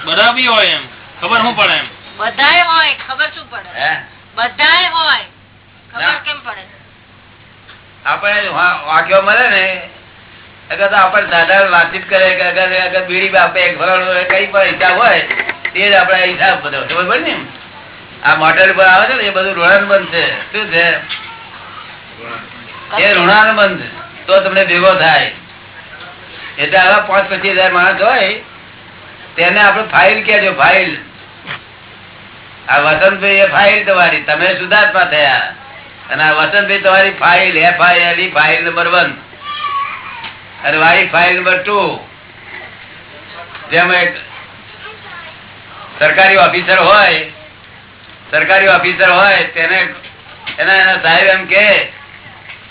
બધા બી હોય એમ. ખબર શું પડે એમ? બધાય હોય ખબર શું પડે? બધા હોય ખબર કેમ પડે? આપણે વાક્યો મળે ને અગર તો આપણે સાધારણ વાતચીત કરે કે અગર અગર બીડી બાપે હોય, કઈ પણ હિસાબ હોય તે જ આપણે હિસાબ બધો ખબર પડે ને આ મોટર પર આવે છે ને એ બધું રોડન બંધ છે શું છે? એ ઋણાનું બંધ. તો તમને ભેગો થાય. એટલે આવા પાંચ પચીસ હજાર માણસ હોય, તેને આપડે ફાઇલ કેજો ફાઇલ. આ વસંતભાઈ એ ફાઇલ તમારી. તમે સુધાર્થમાં થયા. અને આ વસંતભાઈ તમારી file F I L file number one. અને મારી ફાઇલ નંબર ટુ. જેમ એક સરકારી ઓફિસર હોય, સરકારી ઓફિસર હોય, તેને એના એના સાહેબ એમ કે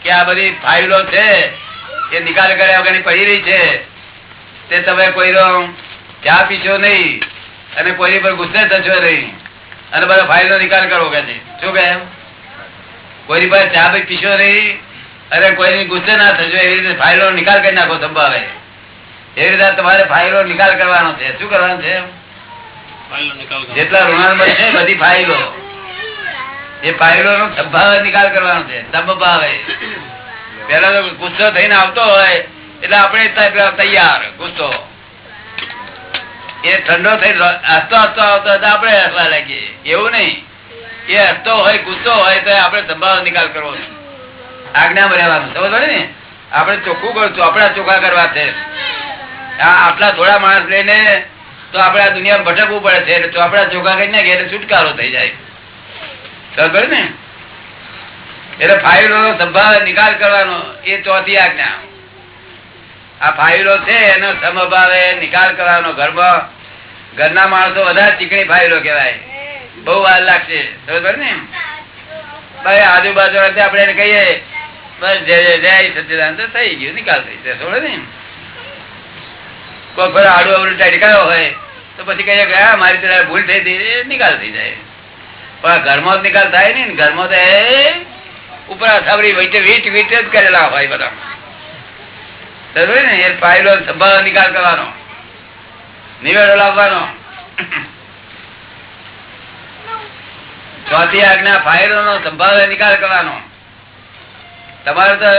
કે આ બધી ફાઇલો છે એ નિકાલ કર્યા વગરની પડી રહી છે. તે તમે કોઈનો ચા પીશો નહીં અને કોઈની પર ગુસ્સે થશો નહીં. અને બધા ફાઇલનો નિકાલ કરવો કે છે શું કહે? કોઈની પાસે ચા પી પીશો નહીં અને કોઈની ગુસ્સે ના થશો એવી રીતે ફાઇલો નિકાલ કરી નાખો સંભાવે. એવી રીતે તમારે ફાઇલો નિકાલ કરવાનો છે. શું કરવાનું છે. જેટલા છે બધી ફાઇલો. એ ફાઇલો નો સંભાવે નિકાલ કરવાનો છે સંભાવે પેલા તો ગુસ્સો થઈને આવતો હોય, એટલે આપણે તૈયાર, ગુસ્સો. એ ઠંડો થઈ હસતો હસતો આવતો હોય તો આપણે હસવા લાગીએ. એવું નહીં. એ હસતો હોય, ગુસ્સો હોય તો આપણે સંભાવ નિકાલ કરવો આજ્ઞા રહેવાનું સમજ પડે ને? આપણે ચોખ્ખું કરશું આપણા ચોખ્ખા કરવા છે. આટલા થોડા માણસ લઈને તો આપણે આ દુનિયામાં ભટકવું પડે છે, એટલે આપણા ચોખ્ખા કરીને એટલે છુટકારો થઈ જાય. સમજ ને? એટલે ફાઇલો નો સંભાવે નિકાલ કરવાનો, એ ચોથી આજ્ઞા. આ ફાઇલો છે, એનો સમભાવે નિકાલ કરવાનો ઘરમાં. ઘરના માણસો વધારે ચીકણી ફાઇલો કહેવાય. બહુ વાર લાગશે. સમજ ને? ભાઈ, આજુબાજુ આપણે એને કહીએ, બસ, જય જય સચ્ચિદાનંદ તો થઈ ગયું, નિકાલ થઈ જશે. સમજે ને? કોઈ આડું અવડું નીકળ્યો હોય, તો પછી કહીએ હા, મારી તરફ ભૂલ થઈ નિકાલ થઈ જાય. પણ ઘરમાં નિકાલ થાય ને, ઘરમાં તો ઉપર અથાવડી વીટ વીટ વીટ જ કરેલા હોય બધા. ને, એ ફાઇલો સંભાવ નિકાલ કરવાનો, નિવેડો લાવવાનો. ચોથી આજ્ઞા ફાઇલો નો સંભાવે નિકાલ કરવાનો. તમારે તો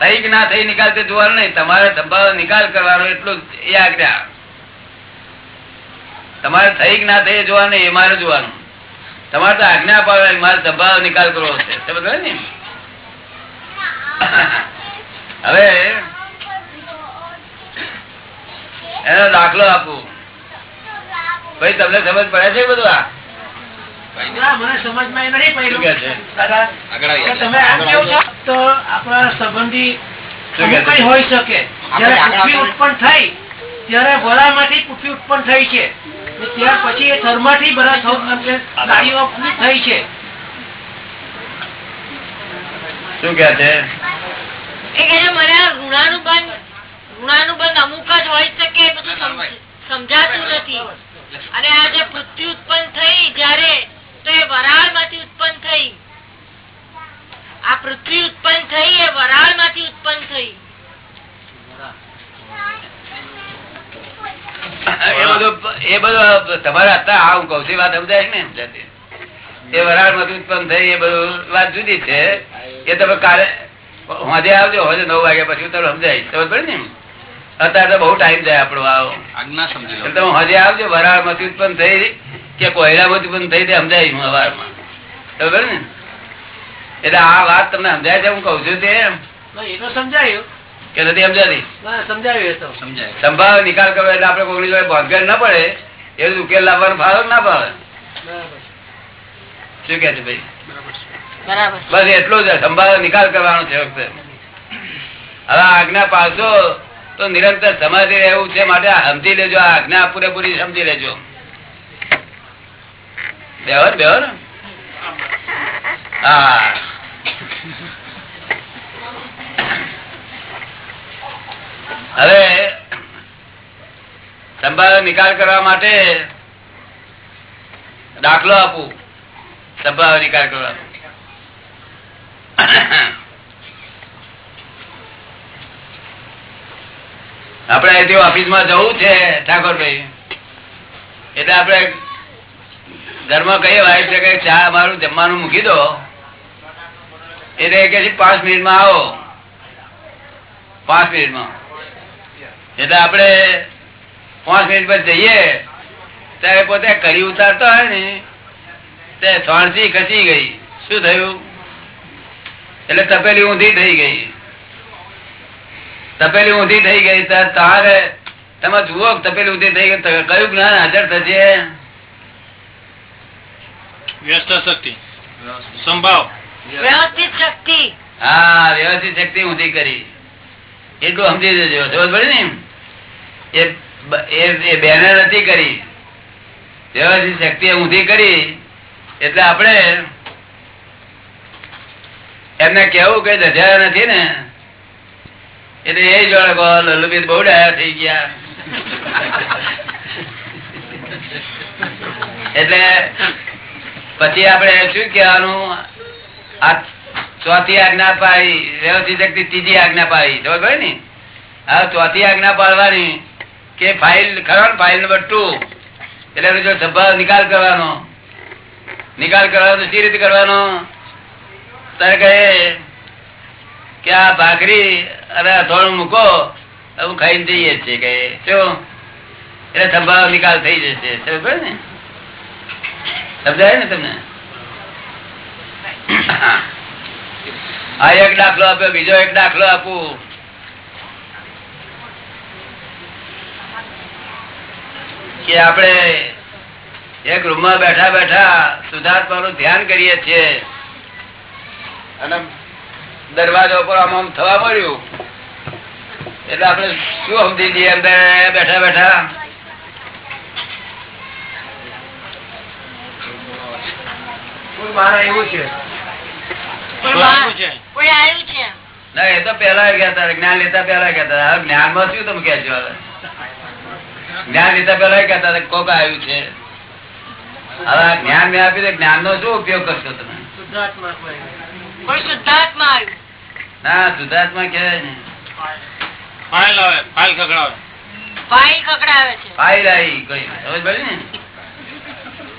થઈ કે ના થઈ નિકાલ તે જોવાનું નહીં. તમારે સંભાવ નિકાલ કરવાનો એટલું એ આજ્ઞા. તમારે થઈ કે ના થઈ જોવાનું એ મારે જોવાનું. તમારે તો આજ્ઞા પાડવાની મારે દબાવ નિકાલ કરવો છે. સમજ ને? હવે એનો દાખલો આપું. ભાઈ તમને સમજ પડે છે બધું આ? મને સમજમાં એ નહીં શું કે છે? પડ્યું દાદા આગળ આવી કે ગયા. તમે આમ કેવો છો? તો આપણા સંબંધી હોઈ શકે. જયારે ઉત્પન્ન થઈ ત્યારે વરાળમાંથી પૃથ્વી ઉત્પન્ન થઈ છે. ત્યાર પછી એ થરમાંથી બધા થો- એમ કે ગાડીઓ થઈ છે. શું કે છે અમુક જ શકે બધું સમજાતું નથી. અને આ જે પૃથ્વી ઉત્પન્ન થઈ જયારે તો એ વરાળમાંથી ઉત્પન્ન થઈ. આ પૃથ્વી ઉત્પન્ન થઈ એ વરાળમાંથી ઉત્પન્ન થઈ. એ બધું એ બધું તમારે હતા આ હું કઉ છું વાત સમજાય ને? સમજાતી એ વરાળમાંથી ઉત્પન્ન થઈ એ બધું વાત જુદી છે. એ તમે કાલે હોજે આવજો હોજે નવ વાગ્યા પછી તમે સમજાય ખબર પડે ને? અત્યારે તો બહુ ટાઈમ જાય આપણો આવો. આજ્ઞા સમજી તમે હોજે આવજો વરાળમાંથી ઉત્પન્ન થઈ કે કોયડા માંથી ઉત્પન્ન થઈ તે સમજાય હું અવારમાં પડે ને? એટલે આ વાત તમને સમજાય છે હું કઉ છું તે? ના, એ તો સમજાયું. કે નથી સમજાતી? ના, સમજાયું એ તો. સમજાય. સંભાવ નિકાલ કરવો એટલે આપડે કોઈની જોડે ના પડે એવું ઉકેલ લાવવાનો ભાવ ના ભાવે. શું કે છે ભાઈ? બસ એટલો જ સંભાવ નિકાલ કરવાનો છે વખતે. હવે આજ્ઞા પાડશો તો નિરંતર સમાધિ રહેવું છે માટે સમજી લેજો. આ આજ્ઞા પૂરેપૂરી સમજી લેજો. બેહર બેહર હા. હવે સંભાવ નિકાલ કરવા માટે દાખલો આપું. સંભાવ નિકાલ કરવા આપડે અહીંથી ઓફિસમાં જવું છે, ઠાકોરભાઈ. એટલે આપડે ઘરમાં કહીએ, વાઈફ છે કે ચા મારું જમવાનું મૂકી દો. એટલે કે પાંચ મિનિટમાં આવો. પાંચ મિનિટમાં એટલે આપડે પાંચ મિનિટ પર જઈએ ત્યારે પોતે કડી ઉતારતો હોય ને તે સોણસી ખસી ગઈ. શું થયું? એટલે તપેલી ઊંધી થઈ ગઈ. તપેલી ઊંધી થઈ ગઈ તારે તમે જુઓ તપેલી ઊંધી થઈ ગઈ તો કયું જ્ઞાન હાજર થશે? વ્યસ્ત શક્તિ. સંભાવ. વ્યવસ્થિત શક્તિ. હા વ્યવસ્થિત શક્તિ ઊંધી કરી. એટલું સમજી દેજો સમજ પડે ને એ બેને નથી કરી. વ્યવસ્થિત શક્તિ ઊંધી કરી. એટલે આપણે એમને કેવું કે દજા નથી ને? એટલે એ જોડે કહો લલ્લુબેન બહુ ડાયા થઈ ગયા. એટલે પછી આપણે શું કહેવાનું? આ ચોથી આજ્ઞા પાડી, વ્યવસ્થિત શક્તિ ત્રીજી આજ્ઞા પાડી. ખબર ને? આ ચોથી આજ્ઞા પાડવાની. કે ફાઇલ ખરો ફાઇલ નંબર ટુ એટલે જો સંભાવ નિકાલ કરવાનો. નિકાલ કરવાનો સી રીતે કરવાનો? તારે કહે કે આ ભાખરી અને અથોણું મૂકો હું ખાઈને જઈએ છીએ કે શું એટલે સંભાવ નિકાલ થઈ જશે. ને? સમજાય ને તમને? આ એક દાખલો આપ્યો, બીજો એક દાખલો આપું. કે આપણે એક રૂમમાં બેઠા બેઠા શુદ્ધાત્મા ધ્યાન કરીએ છીએ. અને દરવાજો પર આમ આમ થવા મળ્યું. એટલે આપણે શું સમજી જઈએ અંદર બેઠા બેઠા એવું છે? કોઈ શું બહાર- આપ્યું છે? કોઈ આવ્યું છે? ના એ તો પેલા ગયા હતા જ્ઞાન લેતા પેલા ગયા હતા. જ્ઞાનમાં શું તમે કહે છો હવે? જ્ઞાન લીધા પેલા કેતા હતા કોક આવ્યું છે. હવે જ્ઞાન મેં આપ્યું જ્ઞાન નો શું ઉપયોગ કરશો તમે? ના શુદ્ધાત્મા કહેવાય ને. ફાઇલ આવે ફાઇલ ખકડાવે ફાઇલ કકડાવે છે. ફાઇલ આવી કોઈ સમજ પડી ને?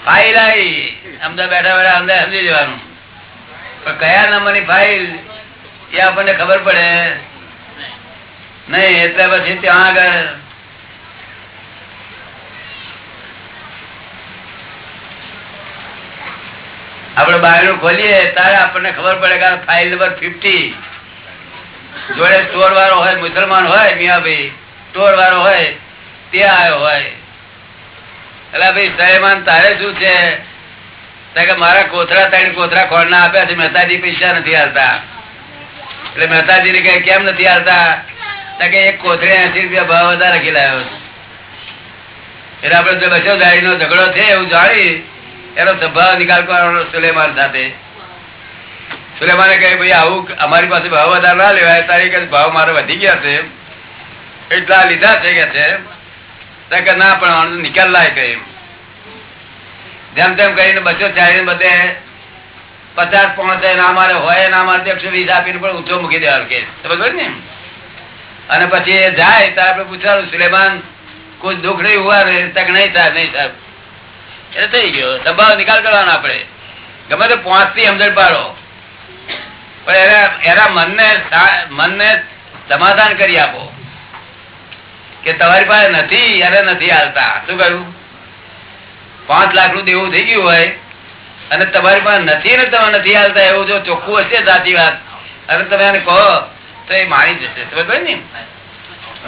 ફાઇલ આવી. અમદાવાદ બેઠા બેઠા અંદર સમજી જવાનું. પણ કયા નંબરની ફાઇલ એ આપણને ખબર પડે? નહીં એટલે પછી ત્યાં આગળ આપડે બાયણું ખોલીએ ત્યારે આપણને ખબર પડે કે ફાઇલ નંબર ફિફ્ટી જોડે ચોર વાળો હોય, મુસલમાન હોય, મિયાભાઈ ચોર વાળો હોય તે આવ્યો હોય. એટલે ભાઈ સહેમાન તારે શું છે? કે મારા કોથરા ત્રણ કોથરા ખોળના આપ્યા છે, મહેતાજી પૈસા નથી હાલતા એટલે મહેતાજી ને કઈ કેમ નથી હાલતા કે એક કોથરે એસી રૂપિયા ભાવ વધારે ખીલાયો એટલે આપડે બસો ગાડી નો ઝઘડો છે, એવું જાણી એનો સંભાવ નિકાલ કરવાનો સુલેમાન સાથે. સુલેમાને કહે, ભાઈ, આવું અમારી પાસે ભાવ વધારે ના લેવાય, તારી ભાવ મારો વધી ગયા છે. એટલા લીધા છે કે છે ના, પણ નિકાલ લાય કહે જેમ તેમ કરીને બસો ચાલીને બધે પચાસ પોણસે ના મારે હોય, ના મારે એકસો વીસ આપીને પણ ઊંચો મૂકી દેવાનું કે. સમજ ને અને પછી જાય, તો આપડે પૂછવાનું, સુલેમાન, કોઈ દુઃખ નહીં રહે તક નહીં સાહેબ નહીં સાહેબ એ થઈ ગયો. દબાવ નિકાલ કરવાનો આપડે ગમે તે પાંચથી સમજણ પાડો. પણ એના એના મનને મનને સમાધાન કરી આપો. કે તમારી પાસે નથી અરે નથી હાલતા. શું કહ્યું? પાંચ લાખનું દેવું થઈ ગયું હોય, અને તમારી પાસે નથી ને તમે નથી હાલતા, એવું જો ચોખ્ખું હશે, સાચી વાત. અને તમે એને કહો, તો એ મારી જશે. સમજ ને?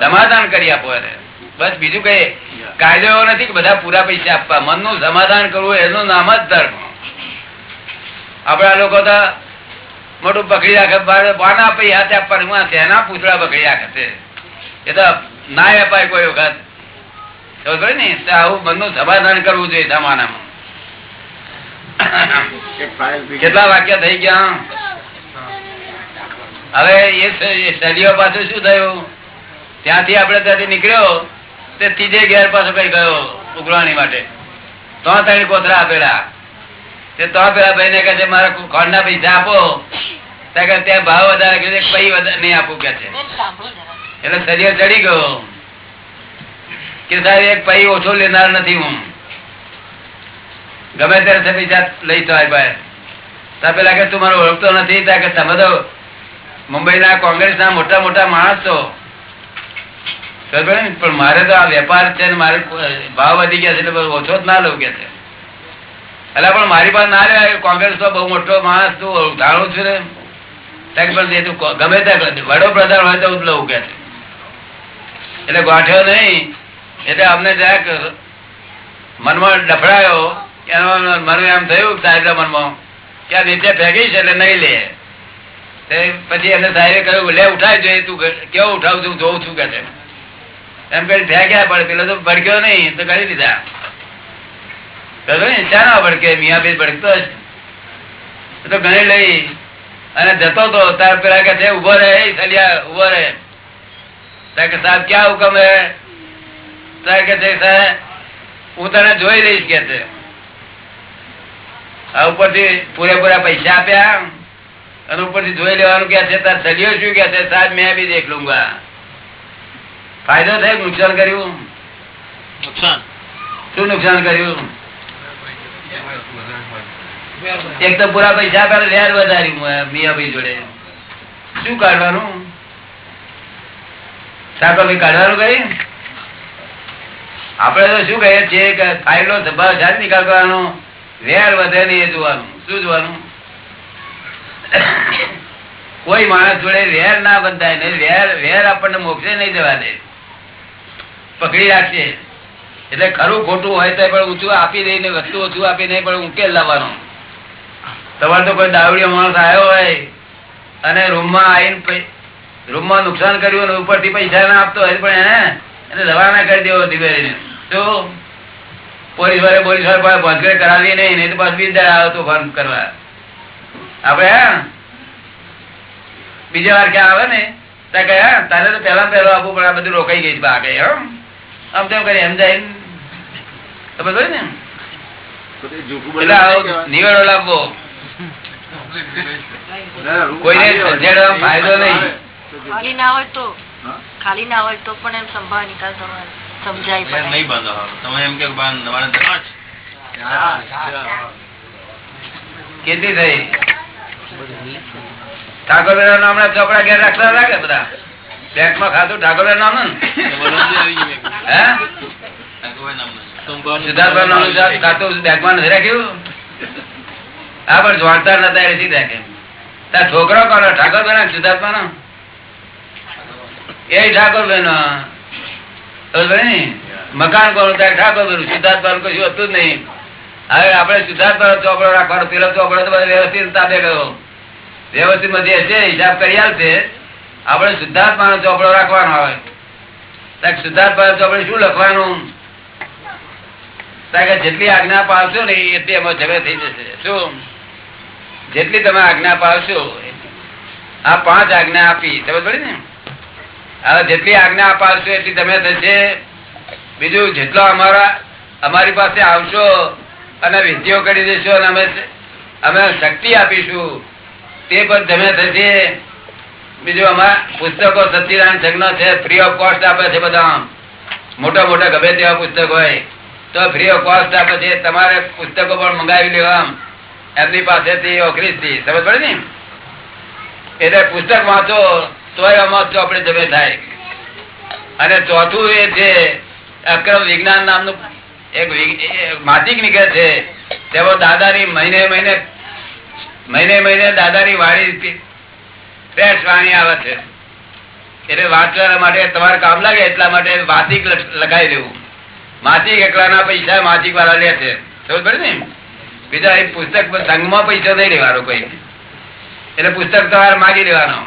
સમાધાન કરી આપો એને. બસ બીજું કઈ. કાયદો એવો નથી કે બધા પૂરા પૈસા આપવા. મનનું સમાધાન કરવું, એનું નામ જ ધર્મ. આપડા લોકો તો મોટું પકડી રાખે બાના પૈસા હાથે આપવાનું તેના પૂતળા પકડી રાખે એ તો ના અપાય કોઈ વખત. ખબર ને? આવું મનનું સમાધાન કરવું જોઈએ બીજી- કેટલા વાક્ય થઈ ગયા? હવે એ સદીઓ પાછું શું થયું? ત્યાંથી આપણે ત્યાંથી નીકળ્યો. તે ત્રીજે ઘેર પાછો કઈ ગયો ઉઘરાણી માટે. તો ત્રણ કોથરા આપેલા. તે તો પેલા ભાઈ ને કહે છે મારા ખોંડના પૈસા આપો. ત્યાં ભાવ વધારે કે પૈ વધારે નહીં આપવું કે છે. એટલે શરીર ચડી ગયો. કે સાહેબ એક પૈ ઓછો લેનાર નથી હું. ગમે ત્યારે પૈસા લઈ તો ભાઈ તા પેલા કે તું મારો ઓળખતો નથી. ત્યાં કે તમે તો મુંબઈના કોંગ્રેસના મોટા મોટા માણસ છો. ને? પણ મારે તો આ વેપાર છે ને મારે ભાવ વધી ગયા છે એટલે ઓછો જ ના લઉં કે છે. એટલે પણ મારી પાસે ના લેવાય કોંગ્રેસ તો બહુ મોટો માણસ, તું જાણું છું ને. પણ તું ગમે ત્યાં વડોપ્રધાન હોય તો હું લઉં કે છે. એટલે ગોઠ્યો નહીં. એટલે અમને જરાક મનમાં ડફડાયો એનો મને એમ થયું સાહેબ મનમાં, કે આ નીચે ફેંકી છે એટલે નહીં લે. પછી એને સાહેબે કહ્યું, લે, ઉઠાય જોઈએ તું કેવો ઉઠાવું છું જોઉં છું કે છે. એમ કરી ફેંક્યા પડે પેલો તો ભડક્યો નહીં, તો કરી દીધા ચા ના ભડકે, મિયા બી ભડકતો જ. તો ગણી લઈ, અને જતો તો તાર પેલા કે ઊભો રહે સલિયા, ઊભો રહે. કે, સાહેબ, ક્યાં હુકમ હે? તાર કે છે, સાહેબ, હું તને જોઈ લઈશ, કે છે. આ ઉપરથી પૂરેપૂરા પૈસા આપ્યા, અને ઉપરથી જોઈ લેવાનું કે છે, તાર સલિયો શું કે છે? સાહેબ, મેં બી દેખ લુંગા ફાયદો થાય નુકસાન કર્યું. નુકસાન? શું નુકસાન કર્યું? એક તો પૂરા પૈસા આપ્યા વ્યાજ વધાર્યું મિયાભાઈ જોડે. શું કાઢવાનું? શાકભાજી કાઢવાનું કઈ? આપડે તો શું કહીએ છીએ કે ફાઇલો સ્વભાવ જાત નિકાલ કરવાનો વેર વધે નહીં એ જોવાનું. શું જોવાનું? કોઈ માણસ જોડે વેર ના બંધાય ને વેર વેર આપણને મોક્ષે નહીં જવા દે. પકડી રાખશે એટલે ખરું ખોટું હોય તો પણ ઊંચું આપી દઈને વસ્તુ ઓછું આપી નહીં પણ ઉકેલ લાવવાનો. તમારે તો કોઈ દાવડીઓ માણસ આવ્યો હોય અને રૂમમાં આવીને રૂમમાં નુકસાન કર્યું અને ઉપરથી પૈસા ના આપતો હોય પણ એને એને રવાના કરી દેવો ધીમે તો પોલીસ વાળે પોલીસવાળા ભોંસગડ કરાવી નહીં નહીં તો પાછું બીજા આવ્યો તો ફોન કરવા. આપડે હા? બીજા વાર ક્યાં આવે ને? ત્યાં કહે તારે તો પહેલા પહેલો આપવું પણ આ બધું રોકાઈ ગઈ છે આગળ હમ આમ તેમ કરી એમ? જાય ખબર ને. નિવેડો લાવવો કોઈને ખાલી ફાયદો નહીં. ખાલી ના હોય તો ખાલી ના હોય તો પણ એમ સંભાળ નિકાલ કરવાનો સમજાય નહીં બાંધો તમે એમ કે બાંધ નવાણે કેટલી થઈ? ઠાકોર નામ ના ચોપડા ઘેર રાખતા લાગે કે બધા? બેંકમાં ખાતું ઠાકોર નામમાં છોકરો કોનો? ઠાકોર બેન નો એ ઠાકોર બેન મકાન કોનું તાર ઠાકોર બેન સિદ્ધાર્થ કશું હતું જ નહીં. હવે આપડે સિદ્ધાર્થ ચોપડો રાખવાનો પેલો ચોપડો વ્યવસ્થિત તાબે ગયો. વ્યવસ્થિત હશે હિસાબ કરી આલશે. આપણે શુદ્ધાત્માનો ચોપડો રાખવાનો આવે શુદ્ધાર્થ શુદ્ધાત્મા ચોપડે શું લખવાનું? જેટલી આજ્ઞા પાડશો ને એટલી એમાં ઝઘડો થઈ જશે. શું? જેટલી તમે આજ્ઞા પાડશો આ પાંચ આજ્ઞા આપી સમજ પડી ને? જેટલી આજ્ઞા અપાવશો એટલી તમે થશે. બીજું, જેટલો અમારા, અમારી પાસે આવશો અને વિધિઓ કરી દેશો અને અમે અમે શક્તિ આપીશું, તે પણ તમે થશે. બીજું અમારા પુસ્તકો સત્યનારાયણ સંઘનો છે ફ્રી ઓફ કોસ્ટ આપે છે બધા મોટા મોટા ગમે તેવા પુસ્તક હોય. તો ફ્રી ઓફ કોસ્ટ આપે છે, તમારે પુસ્તકો પણ મંગાવી લેવા એમની પાસેથી ઓખરીજથી સમજ પડે ને? એટલે પુસ્તક વાંચો, તોય આમાં ચોપડે જમે થાય. અને ચોથું એ છે, અક્રમ વિજ્ઞાન નામનું એક માસિક નીકળે છે. તેમાં દાદાની મહિને મહિને મહિને મહિને દાદાની વાણી ફ્રેશ વાણી આવે છે. એટલે વાંચવા માટે તમારે કામ લાગે એટલા માટે વાતિક લખ- લખાઈ દેવું. માસિક એકલાના પૈસા માસિક વાળા લે છે. બીજા એ પુસ્તક સંઘમાં પૈસા નહીં લેવાનો કોઈ. એટલે પુસ્તક તમારે માગી લેવાનો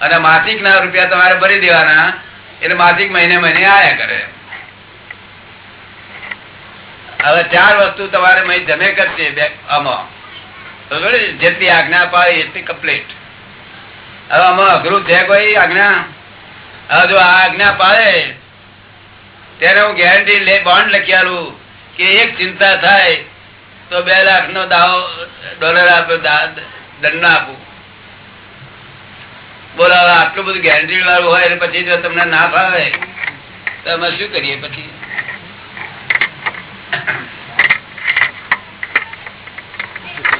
અને માસિક ના રૂપિયા તમારે ભરી દેવાના. એટલે માસિક મહિને મહિને આયા કરે. હવે ચાર વસ્તુ તમારે જમે કરશે આમાં. જેટલી આજ્ઞા અપાવે એટલી કમ્પ્લીટ અઘરું છે કોઈ આજ્ઞા? જો આ આજ્ઞા પાડે, ત્યારે હું ગેરંટી બોન્ડ લખી કે એક ચિંતા થાય, તો બે લાખ નો દાવો ડોલર આપ્યો દંડ આપું. બોલો આટલું બધું ગેરંટી વાળું હોય અને પછી જો તમને ના ફાવે, તો અમે શું કરીએ પછી?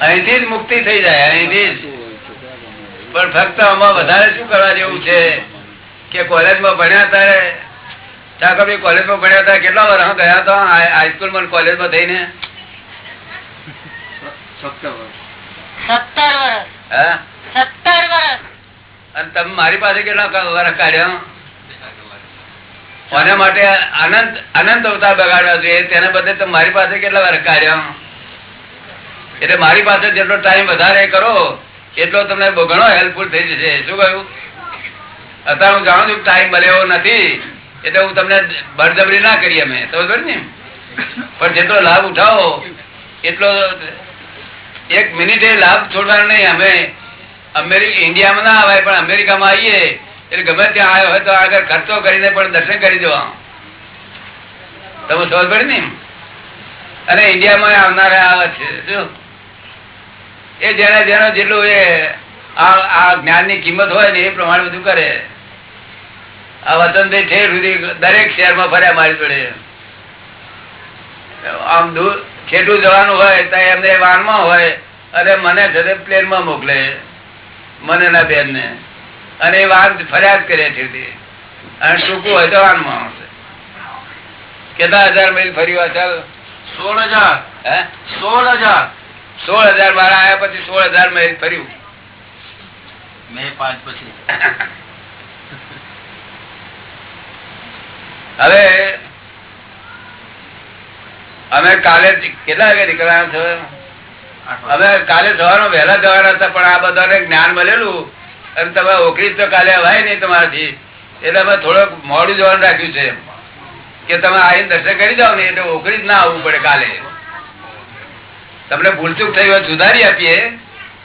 અહીંથી જ મુક્તિ થઈ જાય, અહીંથી જ. પણ ફક્ત આમાં વધારે શું કરવા જેવું છે? કે કોલેજમાં ભણ્યા ત્યારે ઠાકોરભાઈ કોલેજમાં ભણ્યા હતા કેટલા વર્ષ ગયા હતા હાઈસ્કૂલમાં કોલેજમાં થઈને? અને તમે મારી પાસે કેટલા વર્ષ કાઢ્યા? કોને માટે આનંદ આનંદ અવતાર બગાડવા જોઈએ? તેના બદલે તમે મારી પાસે કેટલા વાર કાઢ્યો? એટલે મારી પાસે જેટલો ટાઈમ વધારે કરો એટલો તમને ઘણો હેલ્પફુલ થઈ જશે. શું કહ્યું? અત્યારે હું જાણું છું ટાઈમ મળ્યો નથી, એટલે હું તમને બળજબરી ના કરી અમે. સમજ ને? પણ જેટલો લાભ ઉઠાવો, એટલો એક મિનિટે લાભ છોડવાનો નહીં. અમે અમેરિકા ઇન્ડિયામાં ના આવે પણ અમેરિકામાં આવીએ, એટલે ગમે ત્યાં આવ્યો હોય તો આગળ ખર્ચો કરીને પણ દર્શન કરી દેવા તમે સમજ પડે ને? અને ઇન્ડિયામાં આવનારા આવે છે. શું? એ જેને જેનો જેટલું એ આ જ્ઞાનની કિંમત હોય ને એ પ્રમાણે બધું કરે. આ વસંતભાઈ ઠેર સુધી દરેક શહેરમાં ફર્યા મારી જોડે. આમ દૂર ખેડૂત જવાનું હોય તો એમને વાનમાં હોય અને મને છે પ્લેનમાં મોકલે મને ના બેન ને. અને એ વાન ફરિયાદ કરે ઠેરથી. અને ટૂંકું હોય તો વાનમાં આવશે. કેટલા હજાર મેલ ફર્યું વાર ચાલ? સોળ હજાર. હે? સોળ હજાર. સોળ હજાર વાળા આવ્યા પછી સોળ હજાર મેં ફર્યું. મે પાંચ પછી. હવે અમે કાલે કેટલા વાગે નીકળવાના છો? અમે કાલે સવારમાં વહેલા જવાના હતા પણ આ બધાને જ્ઞાન મળેલું. અને તમે ઓકરી તો કાલે અવાય નહીં તમારાથી. એટલે અમે થોડોક મોડું જવાનું રાખ્યું છે કે તમે આવીને દર્શન કરી જાઓ ને એટલે ઓકરી જ ના આવવું પડે કાલે. તમને ભૂલચૂક થઈ હોય સુધારી આપીએ.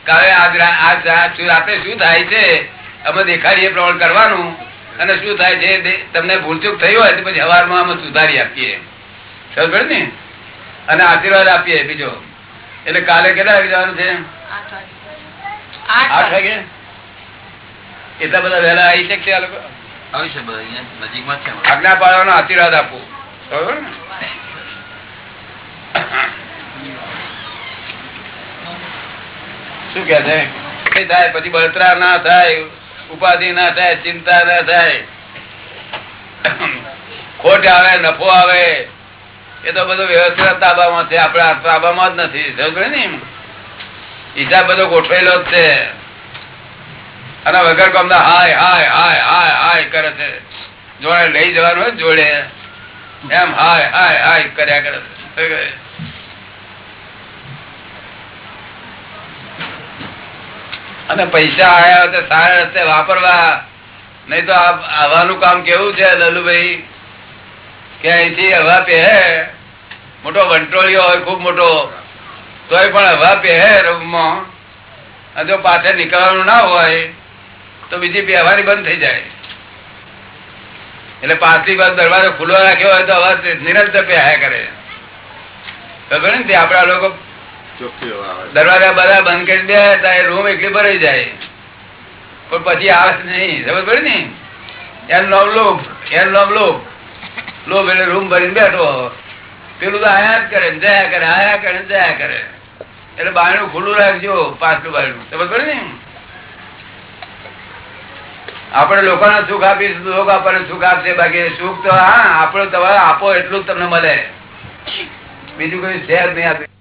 કાલે આજ રા- શું- રાતે શું થાય છે અમે દેખાડીએ એ કરવાનું. અને શું થાય છે તમને ભૂલચૂક થઈ હોય તો પછી સવારમાં અમે સુધારી આપીએ. સમજ ને? અને આશીર્વાદ આપીએ બીજો. એટલે કાલે કેટલા વાગે જવાનું છે? આઠ વાગે. એટલા બધા વહેલા આવી શકશે આ લોકો? આવી શકે નજીકમાં છે આજ્ઞા પાડવાનો આશીર્વાદ આપો. બરોબર ને? શું કે છે? થાય, પછી બળતરા ના થાય, ઉપાધિ ના થાય, ચિંતા ના થાય. ખોટ આવે, નફો આવે, એ તો બધો વ્યવસ્થિત તાબામાં છે. આપણા તાબામાં જ નથી. સમજે ને હિસાબ બધો ગોઠવેલો જ છે. અને વગર કોમના હાય હાય હાય હાય હાય કરે છે. જોડે લઈ જવાનું જોડે. એમ હાય હાય હાય કર્યા કરે છે. અને પૈસા આયા તો સારા રસ્તે વાપરવા. નહીં તો હવાનું કામ કેવું છે, લલુભાઈ? કે અહીંથી હવા પહે મોટો વંટોળિયો હોય, ખૂબ મોટો. તોય પણ હવા પહે રૂમમાં. અને જો પાછળ નીકળવાનું ના હોય, તો બીજી પહેવાની બંધ થઈ જાય. એટલે પાછલી બાજુ દરવાજો ખુલ્લો રાખ્યો હોય તો હવા નિરંતર પહેયા કરે. ખબર ને તે આપડા લોકો દરવાજા બધા બંધ કરી દે, તારે રૂમ એકલી ભરાઈ જાય. પણ પછી આવે નહીં, ખબર પડે ને? એમ લોભ લોભ એમ લોભ લોભ લોભ એટલે રૂમ ભરીને બેઠો. પેલું તો આયા જ કરે જયા કરે, આયા કરે જયા કરે. એટલે બાયણું ખુલ્લું રાખજો, પાછલું બાયણું. ખબર પડે ને? આપણે લોકોને સુખ આપીશું લોકો આપણને સુખ આપશે, બાકી સુખ તો, હા, આપણે તમારે આપો એટલું જ તમને મળે. બીજું કોઈ શેર નહીં આપે.